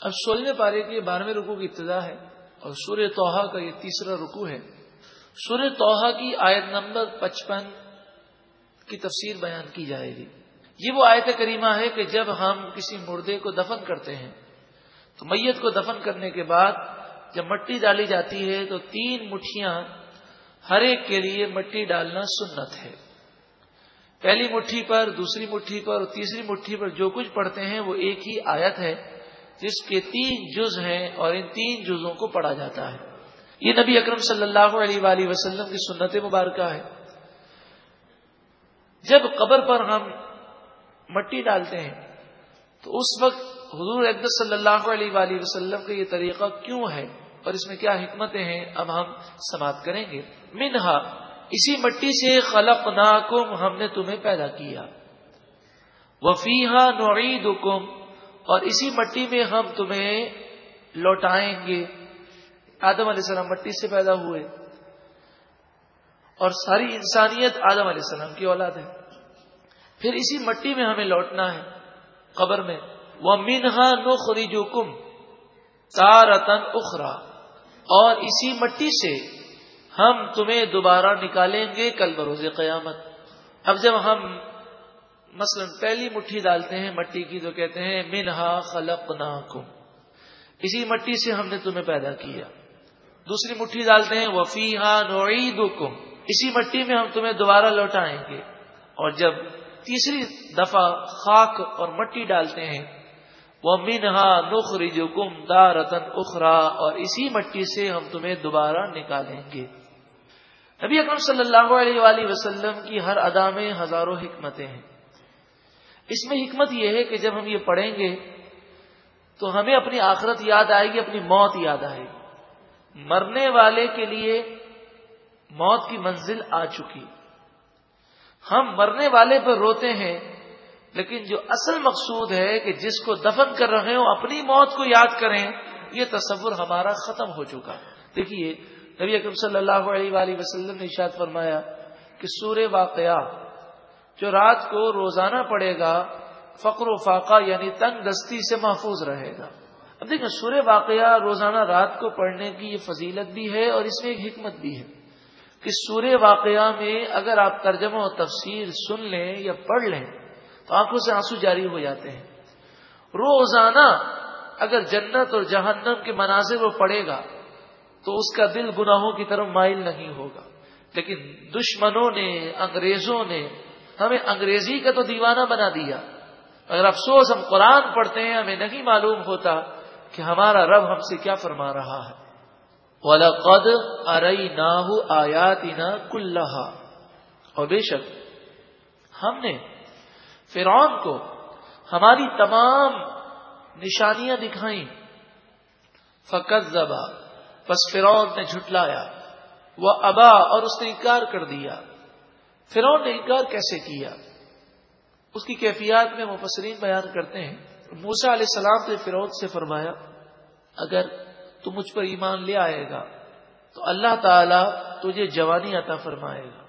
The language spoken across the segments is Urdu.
اب سولہویں پارے کی بارہویں رکو کی ابتدا ہے اور سورہ توحا کا یہ تیسرا رکو ہے۔ سورہ توحا کی آیت نمبر پچپن کی تفسیر بیان کی جائے گی۔ یہ وہ آیت کریمہ ہے کہ جب ہم کسی مردے کو دفن کرتے ہیں، تو میت کو دفن کرنے کے بعد جب مٹی ڈالی جاتی ہے، تو تین مٹھیاں ہر ایک کے لیے مٹی ڈالنا سنت ہے۔ پہلی مٹھی پر، دوسری مٹھی پر اور تیسری مٹھی پر جو کچھ پڑھتے ہیں، وہ ایک ہی آیت ہے۔ جس کے تین جز ہیں اور ان تین جزوں کو پڑھا جاتا ہے۔ یہ نبی اکرم صلی اللہ علیہ وآلہ وسلم کی سنت مبارکہ ہے۔ جب قبر پر ہم مٹی ڈالتے ہیں، تو اس وقت حضور اقدس صلی اللہ علیہ وآلہ وسلم کا یہ طریقہ کیوں ہے؟ اور اس میں کیا حکمتیں ہیں؟ اب ہم سماعت کریں گے۔ منہا، اسی مٹی سے خلق ہم نے تمہیں پیدا کیا۔ وفیحا نعید اور اسی مٹی میں ہم تمہیں لوٹائیں گے۔ آدم علیہ السلام مٹی سے پیدا ہوئے۔ اور ساری انسانیت آدم علیہ السلام کی اولاد ہے۔ پھر اسی مٹی میں ہمیں لوٹنا ہے۔ قبر میں۔ وہ مینہا نو خریجو کم تارتن اخرا اور اسی مٹی سے ہم تمہیں دوبارہ نکالیں گے کل بروز قیامت۔ اب جب ہم مثلا پہلی مٹھی ڈالتے ہیں، مٹی کی تو کہتے ہیں، منہا خلق اسی مٹی سے ہم نے تمہیں پیدا کیا۔ دوسری مٹھی ڈالتے ہیں وفی نوعید اسی مٹی میں ہم تمہیں دوبارہ لوٹائیں گے۔ اور جب تیسری دفعہ خاک اور مٹی ڈالتے ہیں وہ منہا نخری جو کم دارتن اخرا۔ اور اسی مٹی سے ہم تمہیں دوبارہ نکالیں گے۔ نبی اکرم صلی اللہ علیہ وآلہ وسلم کی ہر ادا میں ہزاروں حکمتیں ہیں۔ اس میں حکمت یہ ہے کہ جب ہم یہ پڑھیں گے تو ہمیں اپنی آخرت یاد آئے گی، اپنی موت یاد آئے گی۔ مرنے والے کے لیے موت کی منزل آ چکی۔ ہم مرنے والے پر روتے ہیں، لیکن جو اصل مقصود ہے کہ جس کو دفن کر رہے ہوں، اپنی موت کو یاد کریں، یہ تصور ہمارا ختم ہو چکا۔ دیکھیے، نبی اکرم صلی اللہ علیہ وآلہ وسلم نے اشاد فرمایا کہ سورہ واقعہ جو رات کو روزانہ پڑے گا، فقر و فاقہ یعنی تنگ دستی سے محفوظ رہے گا۔ اب دیکھیں، سورہ واقعہ روزانہ رات کو پڑھنے کی یہ فضیلت بھی ہے اور اس میں ایک حکمت بھی ہے کہ سورہ واقعہ میں اگر آپ ترجمہ و تفسیر سن لیں یا پڑھ لیں، تو آنکھوں سے آنسو جاری ہو جاتے ہیں۔ روزانہ اگر جنت اور جہنم کے مناظر وہ پڑے گا، تو اس کا دل گناہوں کی طرف مائل نہیں ہوگا۔ لیکن دشمنوں نے، انگریزوں نے ہمیں انگریزی کا تو دیوانہ بنا دیا۔ اگر افسوس ہم قرآن پڑھتے ہیں، ہمیں نہیں معلوم ہوتا کہ ہمارا رب ہم سے کیا فرما رہا ہے۔ وَلَقَدْ أَرَيْنَاهُ آيَاتِنَا كُلَّهَا اور بے شک، ہم نے فرعون کو ہماری تمام نشانیاں دکھائیں۔ فقط زبا بس فرون نے جھٹلایا۔ وہ ابا اور اس نے انکار کر دیا۔ فرون نے انکار کیسے کیا؟ اس کی کیفیات میں مفسرین بیان کرتے ہیں۔ موسا علیہ السلام نے فرون سے فرمایا، اگر تو مجھ پر ایمان لے آئے گا، تو اللہ تعالی تجھے جوانی عطا فرمائے گا،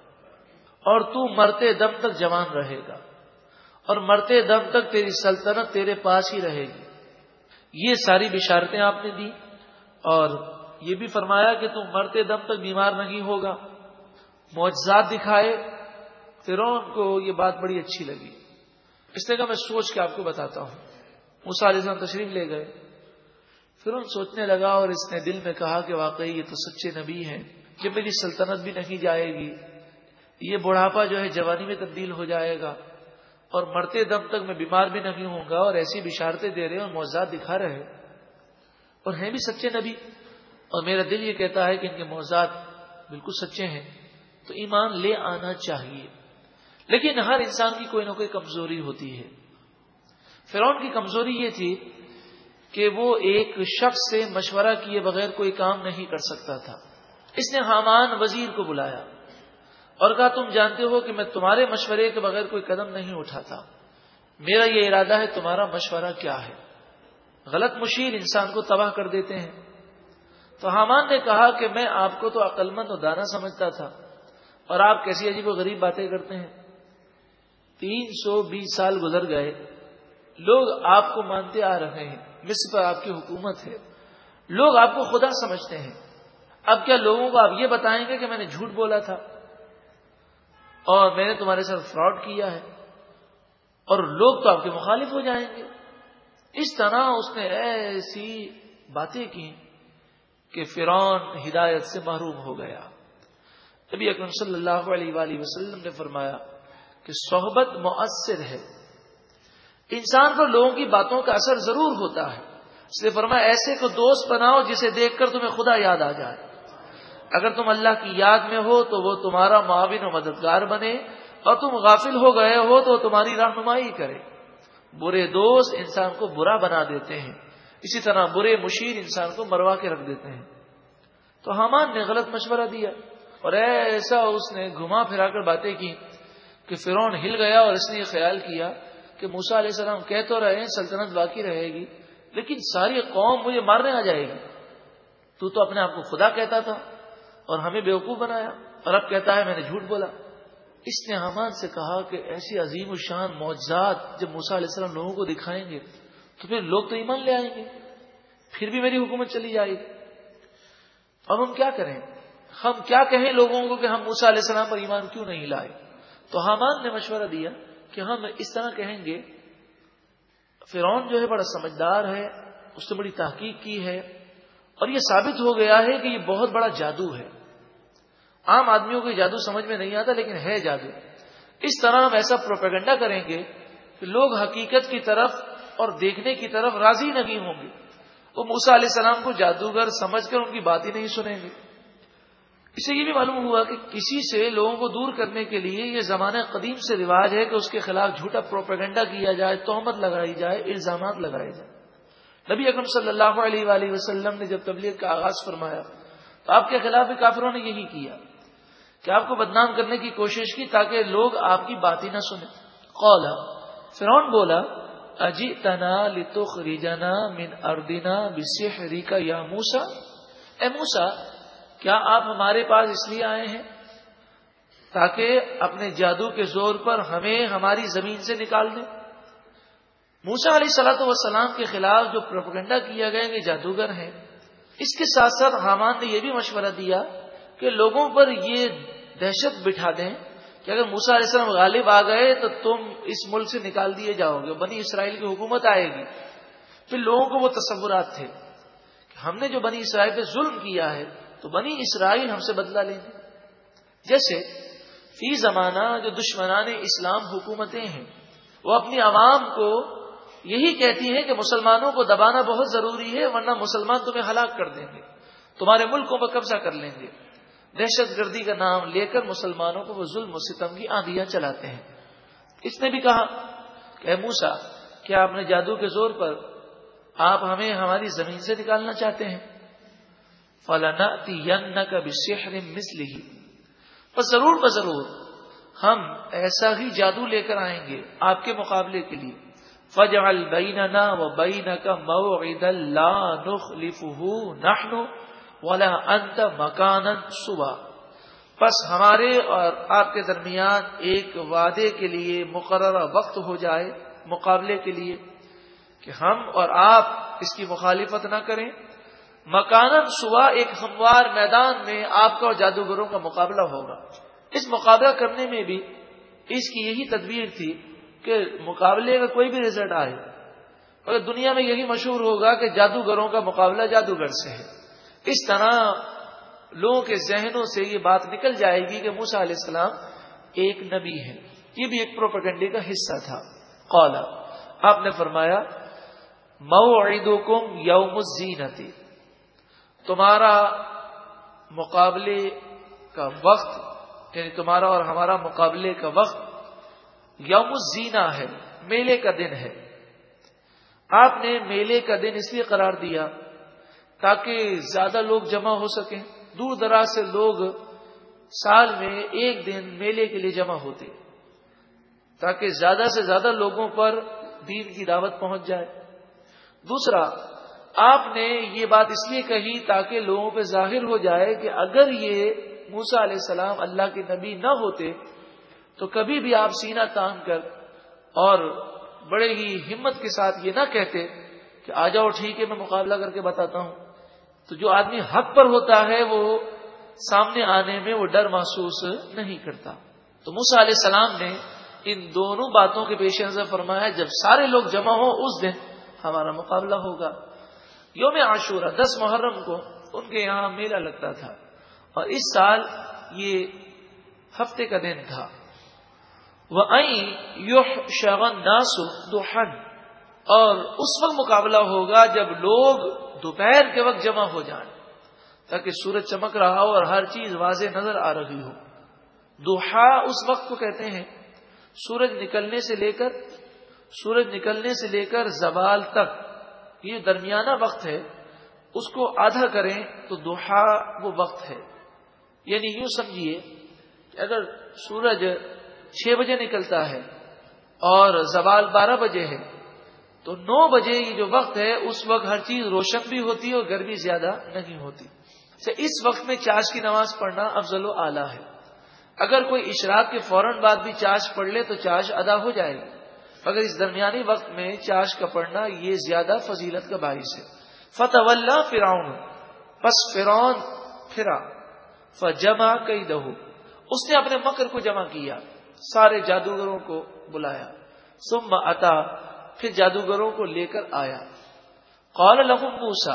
اور تو مرتے دم تک جوان رہے گا، اور مرتے دم تک تیری سلطنت تیرے پاس ہی رہے گی۔ یہ ساری بشارتیں آپ نے دی، اور یہ بھی فرمایا کہ تم مرتے دم تک بیمار نہیں ہوگا۔ معجزات دکھائے فرون کو یہ بات بڑی اچھی لگی۔ اس طرح کا میں سوچ کے آپ کو بتاتا ہوں۔ موسا علیہ السلام تشریف لے گئے۔ فرون سوچنے لگا اور اس نے دل میں کہا کہ واقعی یہ تو سچے نبی ہیں۔ کہ میری سلطنت بھی نہیں جائے گی، یہ بڑھاپا جو ہے جوانی میں تبدیل ہو جائے گا اور مرتے دم تک میں بیمار بھی نہیں ہوں گا اور ایسی بشارتیں دے رہے اور موزات دکھا رہے اور ہیں بھی سچے نبی۔ اور میرا دل یہ کہتا ہے کہ ان کے موضوعات بالکل سچے ہیں۔ تو ایمان لے آنا چاہیے۔ لیکن ہر انسان کی کوئی نہ کوئی کمزوری ہوتی ہے۔ فرعون کی کمزوری یہ تھی کہ وہ ایک شخص سے مشورہ کیے بغیر کوئی کام نہیں کر سکتا تھا۔ اس نے حامان وزیر کو بلایا اور کہا، تم جانتے ہو کہ میں تمہارے مشورے کے بغیر کوئی قدم نہیں اٹھاتا۔ میرا یہ ارادہ ہے، تمہارا مشورہ کیا ہے؟ غلط مشیر انسان کو تباہ کر دیتے ہیں۔ تو حامان نے کہا کہ میں آپ کو تو عقل مند و دانا سمجھتا تھا اور آپ کیسی عجیب و غریب باتیں کرتے ہیں۔ تین سو بیس سال گزر گئے۔ لوگ آپ کو مانتے آ رہے ہیں۔ مصر پر آپ کی حکومت ہے۔ لوگ آپ کو خدا سمجھتے ہیں۔ اب کیا لوگوں کو آپ یہ بتائیں گے کہ میں نے جھوٹ بولا تھا؟ اور میں نے تمہارے ساتھ فراڈ کیا ہے۔ اور لوگ تو آپ کے مخالف ہو جائیں گے۔ اس طرح اس نے ایسی باتیں کی کہ فرعون ہدایت سے محروم ہو گیا۔ ابھی اکرم صلی اللہ علیہ وآلہ وسلم نے فرمایا کہ صحبت مؤثر ہے۔ انسان پر لوگوں کی باتوں کا اثر ضرور ہوتا ہے۔ اس نے فرمایا، ایسے کو دوست بناؤ جسے دیکھ کر تمہیں خدا یاد آ جائے۔ اگر تم اللہ کی یاد میں ہو تو وہ تمہارا معاون و مددگار بنے، اور تم غافل ہو گئے ہو تو تمہاری رہنمائی کرے۔ برے دوست انسان کو برا بنا دیتے ہیں۔ اسی طرح برے مشیر انسان کو مروا کے رکھ دیتے ہیں۔ تو حامان نے غلط مشورہ دیا اور ایسا اس نے گھما پھرا کر باتیں کی کہ فرون ہل گیا اور اس نے یہ خیال کیا کہ موسا علیہ السلام کہہ تو رہے سلطنت باقی رہے گی، لیکن ساری قوم مجھے مارنے آ جائے گی۔ تو تو اپنے آپ کو خدا کہتا تھا اور ہمیں بیوقوف بنایا اور اب کہتا ہے میں نے جھوٹ بولا۔ اس نے حمان سے کہا کہ ایسی عظیم الشان معجزات جب موسا علیہ السلام لوگوں کو دکھائیں گے تو پھر لوگ تو ایمان لے آئیں گے، پھر بھی میری حکومت چلی جائے گی۔ اب ہم کیا کریں؟ ہم کیا کہیں لوگوں کو کہ ہم موسا علیہ السلام پر ایمان کیوں نہیں لائے؟ تو حامان نے مشورہ دیا کہ ہم اس طرح کہیں گے، فرعون جو ہے بڑا سمجھدار ہے، اس نے بڑی تحقیق کی ہے، اور یہ ثابت ہو گیا ہے کہ یہ بہت بڑا جادو ہے۔ عام آدمیوں کو جادو سمجھ میں نہیں آتا، لیکن ہے جادو۔ اس طرح ہم ایسا پروپیگنڈا کریں گے کہ لوگ حقیقت کی طرف اور دیکھنے کی طرف راضی نہیں ہوں گے۔ وہ موسا علیہ السلام کو جادوگر سمجھ کر ان کی بات ہی نہیں سنیں گے۔ اسے یہ بھی معلوم ہوا کہ کسی سے لوگوں کو دور کرنے کے لیے یہ زمانہ قدیم سے رواج ہے کہ اس کے خلاف جھوٹا پروپیگنڈا کیا جائے تہمت لگائی جائے، الزامات لگائے جائے نبی اکرم صلی اللہ علیہ وآلہ وسلم نے جب تبلیغ کا آغاز فرمایا، تو آپ کے خلاف بھی کافروں نے یہی کیا کہ آپ کو بدنام کرنے کی کوشش کی تاکہ لوگ آپ کی بات ہی نہ سنیں۔ قولا فرعون بولا اجی تنا لتو خریجنا من اردنا بسحری کا یا موسا اے موسا کیا آپ ہمارے پاس اس لیے آئے ہیں؟ تاکہ اپنے جادو کے زور پر ہمیں ہماری زمین سے نکال دیں۔ موسا علیہ سلاۃ وسلام کے خلاف جو پروپگنڈا کیا گیا کہ جادوگر ہیں، اس کے ساتھ ساتھ حامان نے یہ بھی مشورہ دیا کہ لوگوں پر یہ دہشت بٹھا دیں کہ اگر موسا علیہ السلام غالب آ گئے تو تم اس ملک سے نکال دیے جاؤ گے، بنی اسرائیل کی حکومت آئے گی۔ پھر لوگوں کو وہ تصورات تھے کہ ہم نے جو بنی اسرائیل پہ ظلم کیا ہے تو بنی اسرائیل ہم سے بدلا لیں گے۔ جیسے فی زمانہ جو دشمنان اسلام حکومتیں ہیں، وہ اپنی عوام کو یہی کہتی ہیں کہ مسلمانوں کو دبانا بہت ضروری ہے، ورنہ مسلمان تمہیں ہلاک کر دیں گے۔ تمہارے ملکوں پر قبضہ کر لیں گے۔ دہشت گردی کا نام لے کر مسلمانوں کو وہ ظلم و ستم کی آندیاں چلاتے ہیں۔ اس نے بھی کہا کہ موسا کیا اپنے جادو کے زور پر آپ ہمیں ہماری زمین سے نکالنا چاہتے ہیں؟ فلانا کا مسل ہی بس ضرور بضرور، ہم ایسا ہی جادو لے کر آئیں گے آپ کے مقابلے کے لیے. فج البینہ و بین کا مو عید اللہ ولا انت مکان صبح بس ہمارے اور آپ کے درمیان ایک وعدے کے لیے مقررہ وقت ہو جائے، مقابلے کے لیے، کہ ہم اور آپ اس کی مخالفت نہ کریں۔ مکانن صبح ایک ہموار میدان میں آپ کا اور جادوگروں کا مقابلہ ہوگا۔ اس مقابلہ کرنے میں بھی اس کی یہی تدبیر تھی کہ مقابلے کا کوئی بھی رزلٹ آئے۔ اور دنیا میں یہی مشہور ہوگا کہ جادوگروں کا مقابلہ جادوگر سے ہے۔ اس طرح لوگوں کے ذہنوں سے یہ بات نکل جائے گی کہ موسا علیہ السلام ایک نبی ہے یہ بھی ایک پروپگنڈے کا حصہ تھا۔ قولا آپ نے فرمایا مئو عیدوں یوم الزینتی تمہارا مقابلے کا وقت یعنی تمہارا اور ہمارا مقابلے کا وقت یوم الزینہ ہے، میلے کا دن ہے۔ آپ نے میلے کا دن اس لیے قرار دیا تاکہ زیادہ لوگ جمع ہو سکیں۔ دور دراز سے لوگ سال میں ایک دن میلے کے لیے جمع ہوتے تاکہ زیادہ سے زیادہ لوگوں پر دین کی دعوت پہنچ جائے۔ دوسرا آپ نے یہ بات اس لیے کہی تاکہ لوگوں پہ ظاہر ہو جائے کہ اگر یہ موسا علیہ السلام اللہ کے نبی نہ ہوتے تو کبھی بھی آپ سینا تان کر اور بڑے ہی ہمت کے ساتھ یہ نہ کہتے کہ آ جاؤ ٹھیک ہے، میں مقابلہ کر کے بتاتا ہوں۔ تو جو آدمی حق پر ہوتا ہے، وہ سامنے آنے میں وہ ڈر محسوس نہیں کرتا۔ تو موسا علیہ السلام نے ان دونوں باتوں کے پیش نظر فرمایا، جب سارے لوگ جمع ہو اس دن ہمارا مقابلہ ہوگا۔ یوم عاشورہ، دس محرم کو ان کے یہاں میلہ لگتا تھا۔ اور اس سال یہ ہفتے کا دن تھا۔ وہ شغن ناسو دوہن اور اس وقت مقابلہ ہوگا جب لوگ دوپہر کے وقت جمع ہو جائیں، تاکہ سورج چمک رہا ہو اور ہر چیز واضح نظر آ رہی ہو۔ دوہا اس وقت کو کہتے ہیں، سورج نکلنے سے لے کر، سورج نکلنے سے لے کر زوال تک۔ یہ درمیانہ وقت ہے، اس کو آدھا کریں تو دوہا وہ وقت ہے۔ یعنی یوں سمجھیے کہ اگر سورج چھ بجے نکلتا ہے اور زوال بارہ بجے ہے، تو نو بجے یہ جو وقت ہے، اس وقت ہر چیز روشن بھی ہوتی ہے اور گرمی زیادہ نہیں ہوتی۔ اس وقت میں چاش کی نماز پڑھنا افضل و اعلیٰ ہے۔ اگر کوئی اشراق کے فوراً بعد بھی چاش پڑھ لے تو چاش ادا ہو جائے گی۔ مگر اس درمیانی وقت میں چاش کا پڑھنا یہ زیادہ فضیلت کا باعث ہے۔ فتح اللہ فراؤن بس فرون پھرا۔ فجما کئی دہو اس نے اپنے مکر کو جمع کیا، سارے جادوگروں کو بلایا۔ سم اتا، پھر جادوگروں کو لے کر آیا۔ قال لہم موسا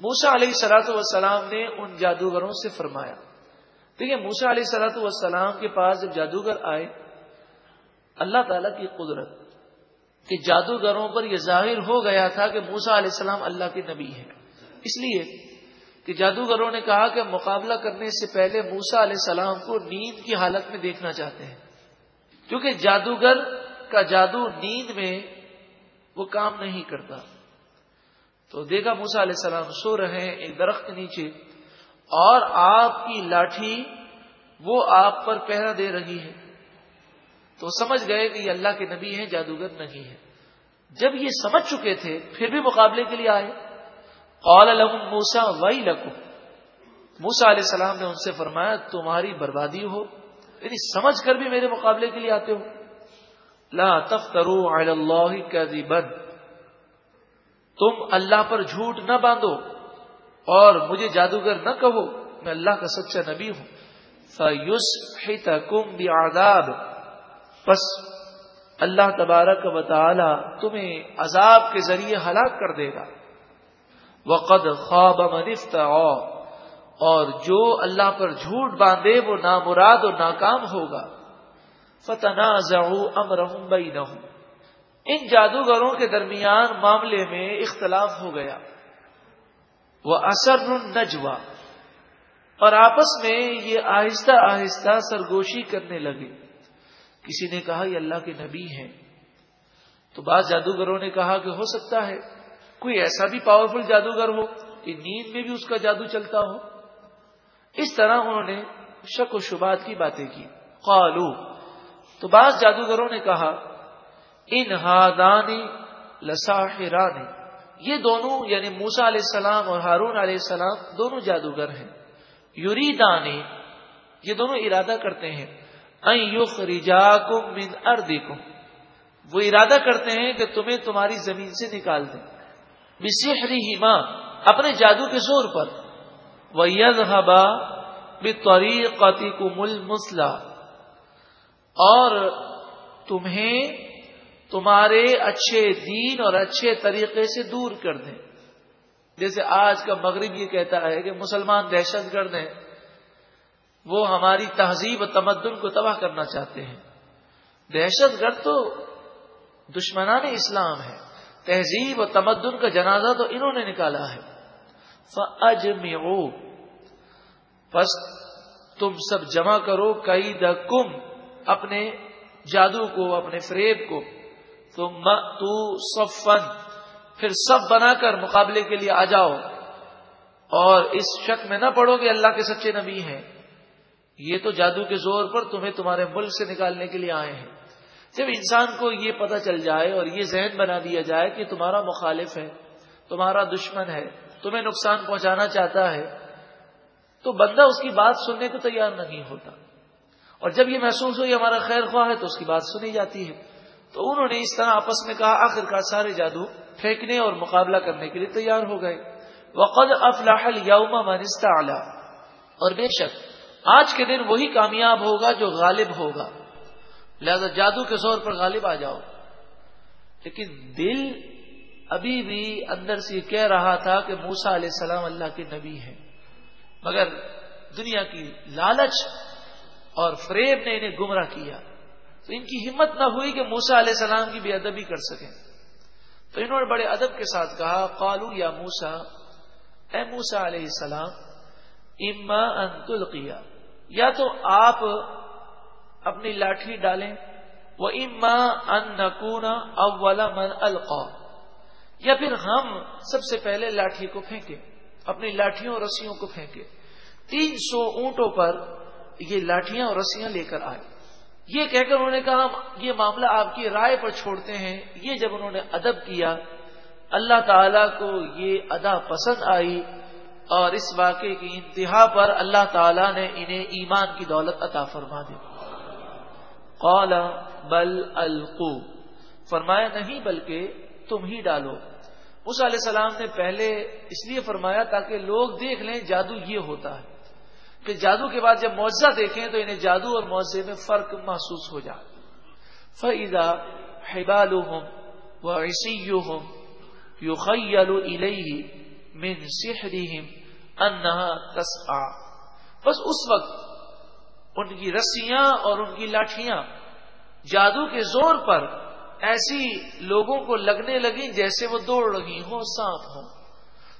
موسا علیہ سلاۃ والسلام نے ان جادوگروں سے فرمایا۔ دیکھیے موسا علیہ سلاۃ والسلام کے پاس جب جادوگر آئے اللہ تعالی کی قدرت کہ جادوگروں پر یہ ظاہر ہو گیا تھا کہ موسا علیہ السلام اللہ کے نبی ہے اس لیے کہ جادوگروں نے کہا کہ مقابلہ کرنے سے پہلے موسا علیہ السلام کو نیند کی حالت میں دیکھنا چاہتے ہیں۔ کیونکہ جادوگر کا جادو نیند میں وہ کام نہیں کرتا۔ تو دیکھا موسا علیہ السلام سو رہے ہیں ایک درخت کے نیچے اور آپ کی لاٹھی وہ آپ پر پہرا دے رہی ہے۔ تو سمجھ گئے کہ یہ اللہ کے نبی ہیں، جادوگر نہیں ہے جب یہ سمجھ چکے تھے، پھر بھی مقابلے کے لیے آئے۔ قال لهم موسا وئی لکم موسا علیہ السلام نے ان سے فرمایا، تمہاری بربادی ہو۔ یعنی سمجھ کر بھی میرے مقابلے کے لیے آتے ہو۔ لا تفتروا علی اللہ کذبا۔ تم اللہ پر جھوٹ نہ باندھو۔ اور مجھے جادوگر نہ کہو، میں اللہ کا سچا نبی ہوں۔ فیوس کم بھی آداب بس اللہ تبارک و تعالی تمہیں عذاب کے ذریعے ہلاک کر دے گا۔ وقد خواب منفتا اور جو اللہ پر جھوٹ باندھے وہ نامراد اور ناکام ہوگا۔ فتنا امرحم بئی نہ ان جادوگروں کے درمیان معاملے میں اختلاف ہو گیا۔ وہ اثر نجوا اور آپس میں یہ آہستہ آہستہ سرگوشی کرنے لگے۔ کسی نے کہا یہ اللہ کے نبی ہیں، تو بعض جادوگروں نے کہا کہ ہو سکتا ہے، کوئی ایسا بھی پاورفل جادوگر ہو کہ نیند میں بھی اس کا جادو چلتا ہو۔ اس طرح انہوں نے شک و شبات کی باتیں کی۔ قالو، تو بعض جادوگروں نے کہا، ان ہادانی لساحرانی یہ دونوں یعنی موسا علیہ السلام اور ہارون علیہ السلام دونوں جادوگر ہیں۔ یوری یہ دونوں ارادہ کرتے ہیں۔ من اردکم وہ ارادہ کرتے ہیں کہ تمہیں تمہاری زمین سے نکال دیں۔ بسحری ہما اپنے جادو کے زور پر۔ وہ ید ہبا کو مل مسلح اور تمہیں تمہارے اچھے دین اور اچھے طریقے سے دور کر دیں۔ جیسے آج کا مغرب یہ کہتا ہے کہ مسلمان دہشت گرد ہیں۔ وہ ہماری تہذیب و تمدن کو تباہ کرنا چاہتے ہیں۔ دہشت گرد تو دشمنان اسلام ہے۔ تہذیب و تمدن کا جنازہ تو انہوں نے نکالا ہے۔ فج بس تم سب جمع کرو کئی کم اپنے جادو کو، اپنے فریب کو۔ تو صفن پھر سب بنا کر مقابلے کے لیے آ جاؤ۔ اور اس شک میں نہ پڑو کہ اللہ کے سچے نبی ہیں۔ یہ تو جادو کے زور پر تمہیں تمہارے ملک سے نکالنے کے لیے آئے ہیں۔ جب انسان کو یہ پتہ چل جائے اور یہ ذہن بنا دیا جائے کہ تمہارا مخالف ہے، تمہارا دشمن ہے، تمہیں نقصان پہنچانا چاہتا ہے، تو بندہ اس کی بات سننے کو تیار نہیں ہوتا۔ اور جب یہ محسوس ہو یہ ہمارا خیر خواہ ہے تو اس کی بات سنی جاتی ہے۔ تو انہوں نے اس طرح آپس میں کہا، آخر کار سارے جادو پھینکنے اور مقابلہ کرنے کے لیے تیار ہو گئے۔ وقد افلاح یوم منستا اور بے شک آج کے دن وہی کامیاب ہوگا جو غالب ہوگا۔ لہذا جادو کے زور پر غالب آ جاؤ۔ لیکن دل ابھی بھی اندر سے کہہ رہا تھا کہ موسا علیہ السلام اللہ کے نبی ہیں۔ مگر دنیا کی لالچ اور فریب نے انہیں گمراہ کیا۔ تو ان کی ہمت نہ ہوئی کہ موسا علیہ السلام کی بے ادبی کر سکیں۔ تو انہوں نے بڑے ادب کے ساتھ کہا قالو یا موسا اے موسا علیہ السلام، اما انتل کیا یا تو آپ اپنی لاٹھی ڈالیں وہ اما ان نکون اولا من القا یا پھر ہم سب سے پہلے لاٹھی کو پھینکیں، اپنی لاٹھیوں اور رسیوں کو پھینکیں۔ تین سو اونٹوں پر یہ لاٹیاں اور رسیاں لے کر آئے یہ کہہ کر انہوں نے کہا یہ معاملہ آپ کی رائے پر چھوڑتے ہیں۔ یہ جب انہوں نے ادب کیا، اللہ تعالی کو یہ ادا پسند آئی۔ اور اس واقعے کی انتہا پر اللہ تعالی نے انہیں ایمان کی دولت عطا فرما دی۔ قال، بل القو فرمایا، نہیں، بلکہ تم ہی ڈالو اس علیہ السلام نے پہلے اس لیے فرمایا، تاکہ لوگ دیکھ لیں جادو یہ ہوتا ہے کہ جادو کے بعد جب معاوضہ دیکھیں تو انہیں جادو اور معاوضے میں فرق محسوس ہو جائے۔ فعدا حبال و عیسی ہوں یو خی من سحرهم انہا تسعا۔ بس اس وقت ان کی رسیاں اور ان کی لاٹھیاں جادو کے زور پر ایسی لوگوں کو لگنے لگی جیسے وہ دوڑ رہی ہوں، سانپ ہوں۔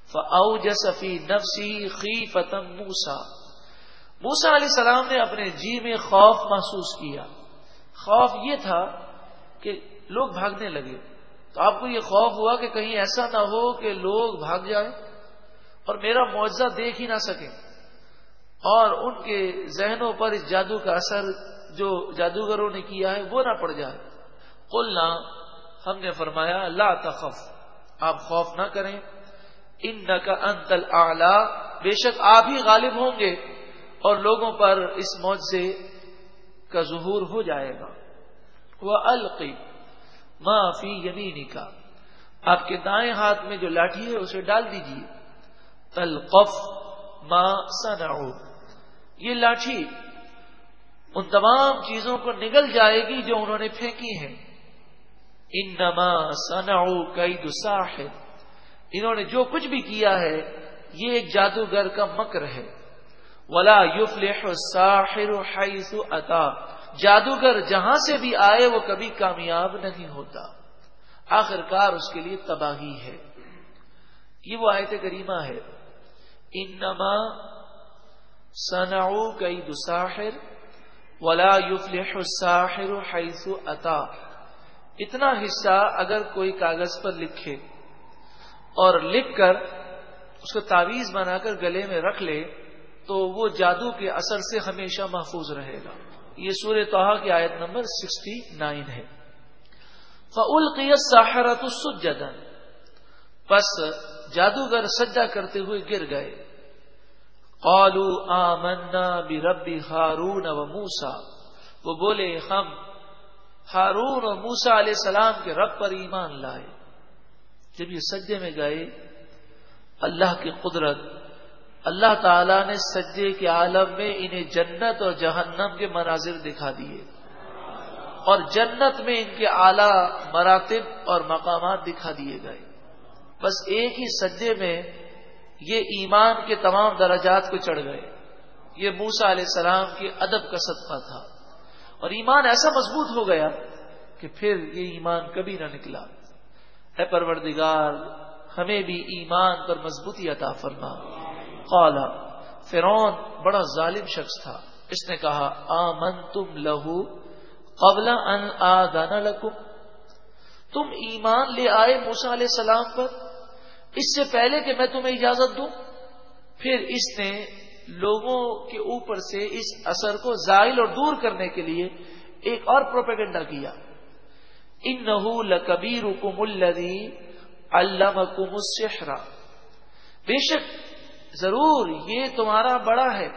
فاؤ جسفی نفسی خی فتم موسا موسا علیہ السلام نے اپنے جی میں خوف محسوس کیا۔ خوف یہ تھا کہ لوگ بھاگنے لگے۔ تو آپ کو یہ خوف ہوا کہ کہیں ایسا نہ ہو کہ لوگ بھاگ جائیں۔ اور میرا معاوضہ دیکھ ہی نہ سکیں اور ان کے ذہنوں پر اس جادو کا اثر جو جادوگروں نے کیا ہے، وہ نہ پڑ جائے۔ قلنا، ہم نے فرمایا، لا تخف۔ آپ خوف نہ کریں۔ ان کا انتل آلہ بے شک آپ ہی غالب ہوں گے۔ اور لوگوں پر اس معاوضے کا ظہور ہو جائے گا۔ وہ القی معافی یمینی کا آپ کے دائیں ہاتھ میں جو لاٹھی ہے، اسے ڈال دیجیے القف ما سنعو یہ لاٹھی ان تمام چیزوں کو نگل جائے گی جو انہوں نے پھینکی ہیں۔ انما سنعو کئی انہوں نے جو کچھ بھی کیا ہے، یہ ایک جادوگر کا مکر ہے۔ ولا یفلح الساحر حیث اتا۔ جادوگر جہاں سے بھی آئے، وہ کبھی کامیاب نہیں ہوتا۔ آخر کار اس کے لیے تباہی ہے۔ یہ وہ آیت کریمہ ہے۔ انما صنعوا کئی دساحر ولا يفلح الساحر حيث اتا اتنا حصہ اگر کوئی کاغذ پر لکھے اور لکھ کر اس کو تعویذ بنا کر گلے میں رکھ لے تو وہ جادو کے اثر سے ہمیشہ محفوظ رہے گا۔ یہ سورہ توحا کی آیت نمبر سکسٹی نائن ہے۔ فعل قیت ساحرت السجدن پس جادوگر سجا کرتے ہوئے گر گئے۔ قالو آمنا بربی ہارون و موسا وہ بولے، ہم ہارون و موسا علیہ السلام کے رب پر ایمان لائے۔ جب یہ سجدے میں گئے، اللہ کی قدرت، اللہ تعالی نے سجدے کے عالم میں انہیں جنت اور جہنم کے مناظر دکھا دیے۔ اور جنت میں ان کے اعلی مراتب اور مقامات دکھا دیے گئے۔ بس ایک ہی سجدے میں یہ ایمان کے تمام درجات کو چڑھ گئے۔ یہ موسا علیہ السلام کے ادب کا صدقہ تھا۔ اور ایمان ایسا مضبوط ہو گیا کہ پھر یہ ایمان کبھی نہ نکلا۔ اے پروردگار، ہمیں بھی ایمان پر مضبوطی عطا فرما۔ قال فرون بڑا ظالم شخص تھا۔ اس نے کہا آمن تم لہو قبل ان آدان لکم۔ تم ایمان لے آئے موسا علیہ السلام پر؟ اس سے پہلے کہ میں تمہیں اجازت دوں، پھر اس نے لوگوں کے اوپر سے اس اثر کو زائل اور دور کرنے کے لیے ایک اور پروپیگنڈا کیا۔ ان نحو لکبیر کم الدی علام بے شک ضرور یہ تمہارا بڑا ہے،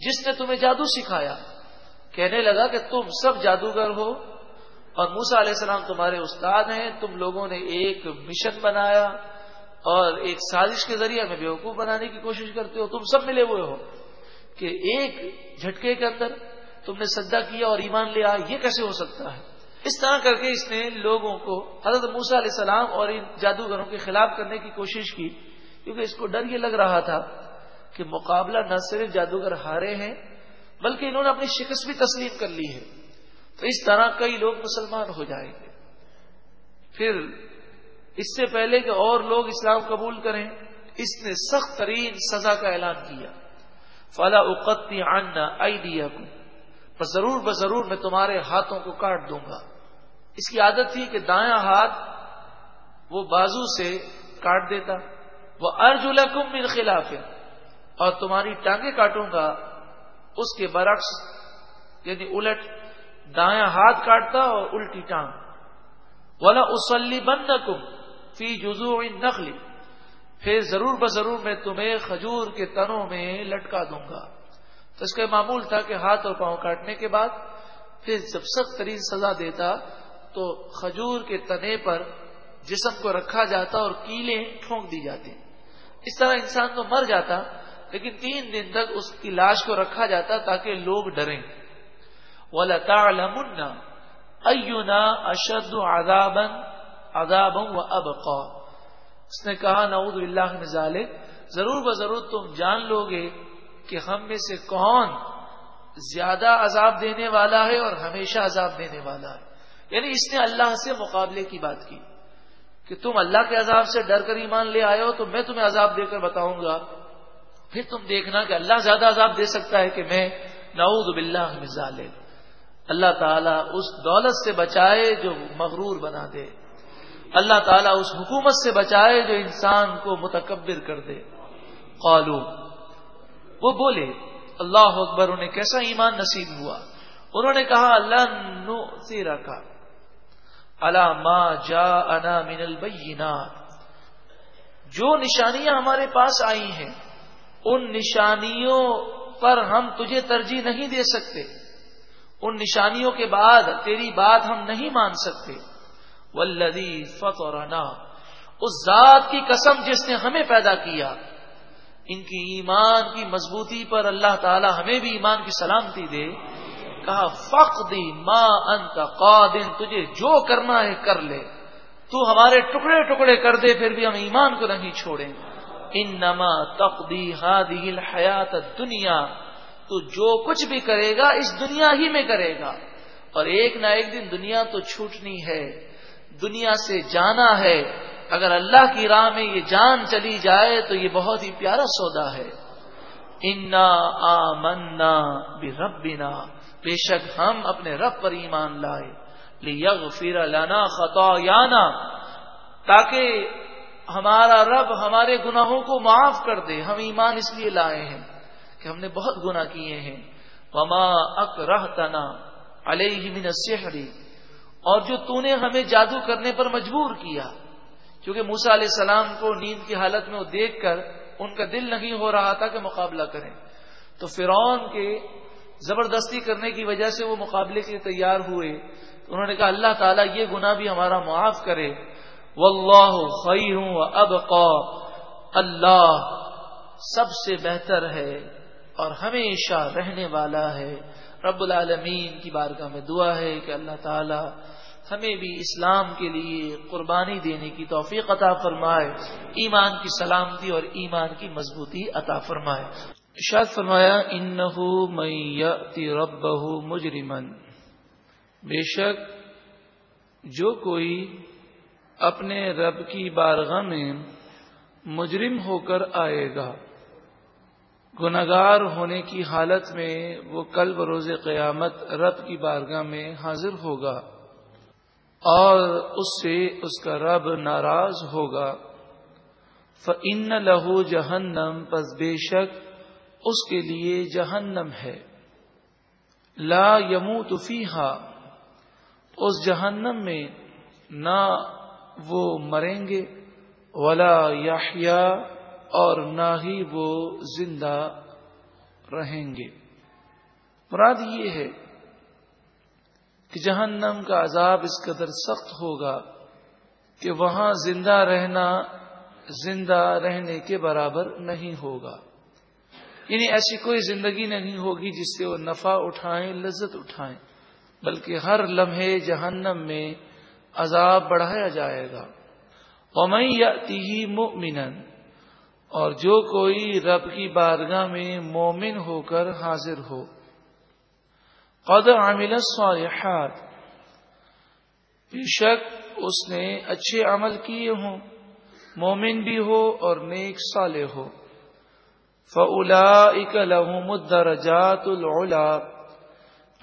جس نے تمہیں جادو سکھایا۔ کہنے لگا کہ تم سب جادوگر ہو اور موسا علیہ السلام تمہارے استاد ہیں، تم لوگوں نے ایک مشن بنایا۔ اور ایک سازش کے ذریعے ہمیں بیوقوف بنانے کی کوشش کرتے ہو، تم سب ملے ہوئے ہو کہ ایک جھٹکے کے اندر تم نے سدا کیا اور ایمان لیا یہ کیسے ہو سکتا ہے؟ اس طرح کر کے اس نے لوگوں کو، حضرت موسا علیہ السلام اور ان جادوگروں کے خلاف کرنے کی کوشش کی، کیونکہ اس کو ڈر یہ لگ رہا تھا کہ مقابلہ نہ صرف جادوگر ہارے ہیں، بلکہ انہوں نے اپنی شکست بھی تسلیم کر لی ہے۔ تو اس طرح کئی لوگ مسلمان ہو جائیں گے۔ پھر اس سے پہلے کہ اور لوگ اسلام قبول کریں، اس نے سخت ترین سزا کا اعلان کیا۔ فلا اقتی آنا آئی دیا کو ضرور بضرور میں تمہارے ہاتھوں کو کاٹ دوں گا۔ اس کی عادت تھی کہ دایاں ہاتھ وہ بازو سے کاٹ دیتا۔ وہ ارج الحکم من خلاف۔ اور تمہاری ٹانگیں کاٹوں گا۔ اس کے برعکس یعنی الٹ دایاں ہاتھ کاٹتا اور الٹی ٹانگ۔ والا اسلی بن کم فی جزو نخلی پھر ضرور بضرور میں تمہیں کھجور کے تنوں میں لٹکا دوں گا۔ تو اس کا معمول تھا کہ ہاتھ اور پاؤں کاٹنے کے بعد، پھر جب سخت ترین سزا دیتا، تو کھجور کے تنے پر جسم کو رکھا جاتا اور کیلیں ٹھونک دی جاتی۔ اس طرح انسان تو مر جاتا، لیکن تین دن تک اس کی لاش کو رکھا جاتا تاکہ لوگ ڈریں۔ وہ لتا اشد آدابن اداب و اب اس نے کہا نعود اللہ نظال ضرور ب ضرور تم جان لو گے کہ ہم میں سے کون زیادہ عذاب دینے والا ہے اور ہمیشہ عذاب دینے والا ہے۔ یعنی اس نے اللہ سے مقابلے کی بات کی کہ تم اللہ کے عذاب سے ڈر کر ایمان لے آئے ہو تو میں تمہیں عذاب دے کر بتاؤں گا۔ پھر تم دیکھنا کہ اللہ زیادہ عذاب دے سکتا ہے کہ میں نعوذ باللہ من اللہ تعالیٰ اس دولت سے بچائے جو مغرور بنا دے۔ اللہ تعالیٰ اس حکومت سے بچائے جو انسان کو متکبر کر دے۔ قالو، وہ بولے، اللہ اکبر، انہیں کیسا ایمان نصیب ہوا؟ انہوں نے کہا اللہ نو رکھا اللہ ما جا انا من البینات۔ جو نشانیاں ہمارے پاس آئی ہیں، ان نشانیوں پر ہم تجھے ترجیح نہیں دے سکتے۔ ان نشانیوں کے بعد تیری بات ہم نہیں مان سکتے۔ ولدی فطورنا اس ذات کی قسم جس نے ہمیں پیدا کیا، ان کی ایمان کی مضبوطی پر اللہ تعالی ہمیں بھی ایمان کی سلامتی دے۔ کہا فق دی ماں انت قادن تجھے جو کرنا ہے کر لے۔ تو ہمارے ٹکڑے ٹکڑے کر دے، پھر بھی ہم ایمان کو نہیں چھوڑیں۔ ان نما تقدی ہادی حیات دنیا تو جو کچھ بھی کرے گا، اس دنیا ہی میں کرے گا۔ اور ایک نہ ایک دن دنیا تو چھوٹنی ہے۔ دنیا سے جانا ہے، اگر اللہ کی راہ میں یہ جان چلی جائے تو یہ بہت ہی پیارا سودا ہے۔ انا آ منا بے شک ہم اپنے رب پر ایمان لائے۔ یگ فیر لانا تاکہ ہمارا رب ہمارے گناہوں کو معاف کر دے۔ ہم ایمان اس لیے لائے ہیں کہ ہم نے بہت گنا کیے ہیں۔ وما اک رہ تنا السحری اور جو تو نے ہمیں جادو کرنے پر مجبور کیا۔ کیونکہ موسا علیہ السلام کو نیند کی حالت میں وہ دیکھ کر ان کا دل نہیں ہو رہا تھا کہ مقابلہ کریں۔ تو فرعون کے زبردستی کرنے کی وجہ سے وہ مقابلے کے لیے تیار ہوئے۔ انہوں نے کہا، اللہ تعالیٰ یہ گناہ بھی ہمارا معاف کرے۔ واللہ خیر اب اللہ سب سے بہتر ہے اور ہمیشہ رہنے والا ہے۔ رب العالمین کی بارگاہ میں دعا ہے کہ اللہ تعالی ہمیں بھی اسلام کے لیے قربانی دینے کی توفیق عطا فرمائے، ایمان کی سلامتی اور ایمان کی مضبوطی عطا فرمائے۔ اشاد فرمایا ان رب مجرمن بے شک، جو کوئی اپنے رب کی بارگاہ میں مجرم ہو کر آئے گا گناگار ہونے کی حالت میں وہ کل بروز قیامت رب کی بارگاہ میں حاضر ہوگا۔ اور اس سے اس کا رب ناراض ہوگا۔ فن لہو جہنم پس بے شک اس کے لیے جہنم ہے۔ لا یمو تفیحا اس جہنم میں نہ وہ مریں گے، ولا یا اور نہ ہی وہ زندہ رہیں گے۔ مراد یہ ہے کہ جہنم کا عذاب اس قدر سخت ہوگا کہ وہاں زندہ رہنا، زندہ رہنے کے برابر نہیں ہوگا۔ یعنی ایسی کوئی زندگی نہیں ہوگی جس سے وہ نفع اٹھائیں، لذت اٹھائیں، بلکہ ہر لمحے جہنم میں عذاب بڑھایا جائے گا۔ اور یا مومن اور جو کوئی رب کی بارگاہ میں مومن ہو کر حاضر ہو قد عامل الصالحات بے شک اس نے اچھے عمل کیے ہوں، مومن بھی ہو اور نیک صالح ہو۔ فلا لهم الدرجات العلا۔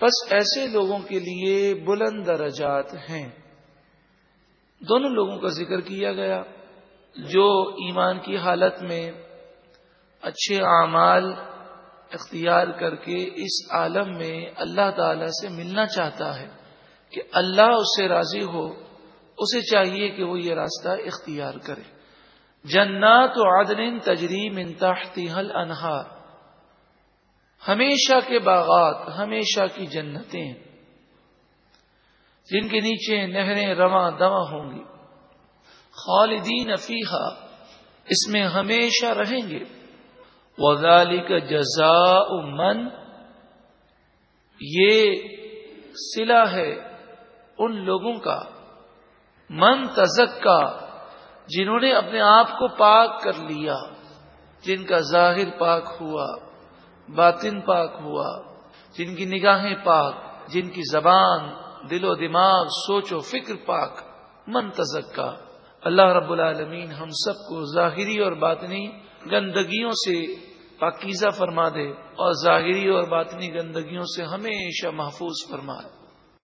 بس ایسے لوگوں کے لیے بلند درجات ہیں۔ دونوں لوگوں کا ذکر کیا گیا، جو ایمان کی حالت میں اچھے اعمال اختیار کر کے اس عالم میں اللہ تعالی سے ملنا چاہتا ہے کہ اللہ اس سے راضی ہو، اسے چاہیے کہ وہ یہ راستہ اختیار کرے۔ جنات و عدن تجریم انتاحتی حل انہار ہمیشہ کے باغات، ہمیشہ کی جنتیں۔ جن کے نیچے نہریں رواں دواں ہوں گی۔ خالدین افیحا اس میں ہمیشہ رہیں گے۔ وزالی کا جزا من، یہ سلا ہے ان لوگوں کا، من تزک کا جنہوں نے اپنے آپ کو پاک کر لیا، جن کا ظاہر پاک ہوا، باطن پاک ہوا، جن کی نگاہیں پاک، جن کی زبان، دل و دماغ، سوچ و فکر پاک، من کا اللہ رب العالمین ہم سب کو ظاہری اور باطنی گندگیوں سے پاکیزہ فرما دے اور ظاہری اور باطنی گندگیوں سے ہمیشہ محفوظ فرما دے۔